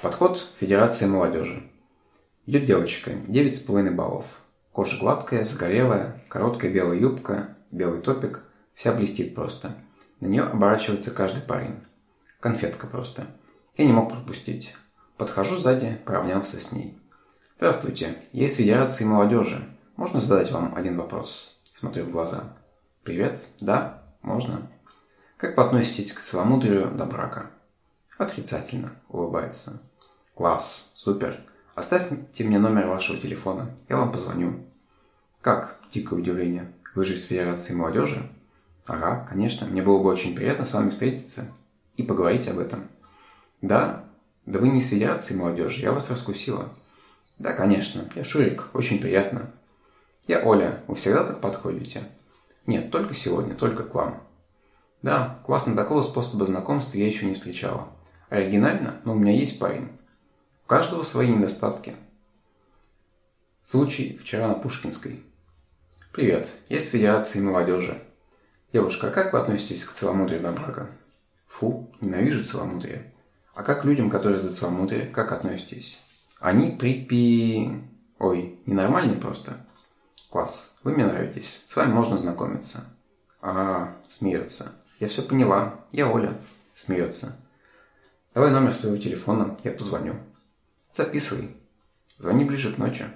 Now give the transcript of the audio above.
Подход Федерации молодежи. Идет девочка, 9,5 баллов. Кожа гладкая, загорелая, короткая белая юбка, белый топик, вся блестит просто. На нее оборачивается каждый парень. Конфетка просто. Я не мог пропустить. Подхожу сзади, поравнялся с ней. Здравствуйте, я из Федерации молодежи. Можно задать вам один вопрос? Смотрю в глаза. Привет? Да? Можно? Как вы относитесь к целомудрию до брака? Отрицательно, улыбается. Класс, супер. Оставьте мне номер вашего телефона, я вам позвоню. Как? Дикое удивление. Вы же из Федерации молодежи? Ага, конечно, мне было бы очень приятно с вами встретиться и поговорить об этом. Да? Да вы не из Федерации молодежи, я вас раскусила. Да, конечно, я Шурик, очень приятно. Я Оля, вы всегда так подходите? Нет, только сегодня, только к вам. Да, классно, такого способа знакомства я еще не встречала. Оригинально, но у меня есть парень. У каждого свои недостатки. Случай вчера на Пушкинской. Привет, я из Федерации молодежи. Девушка, а как вы относитесь к целомудрию до брака? Фу, ненавижу целомудрие. А как к людям, которые за целомудрие, как относитесь? Они припи... Ой, ненормальные просто. Класс, вы мне нравитесь, с вами можно знакомиться. А, смеется. Я все поняла, я Оля. Смеется. Давай номер своего телефона, я позвоню. Записывай. Звони ближе к ночи.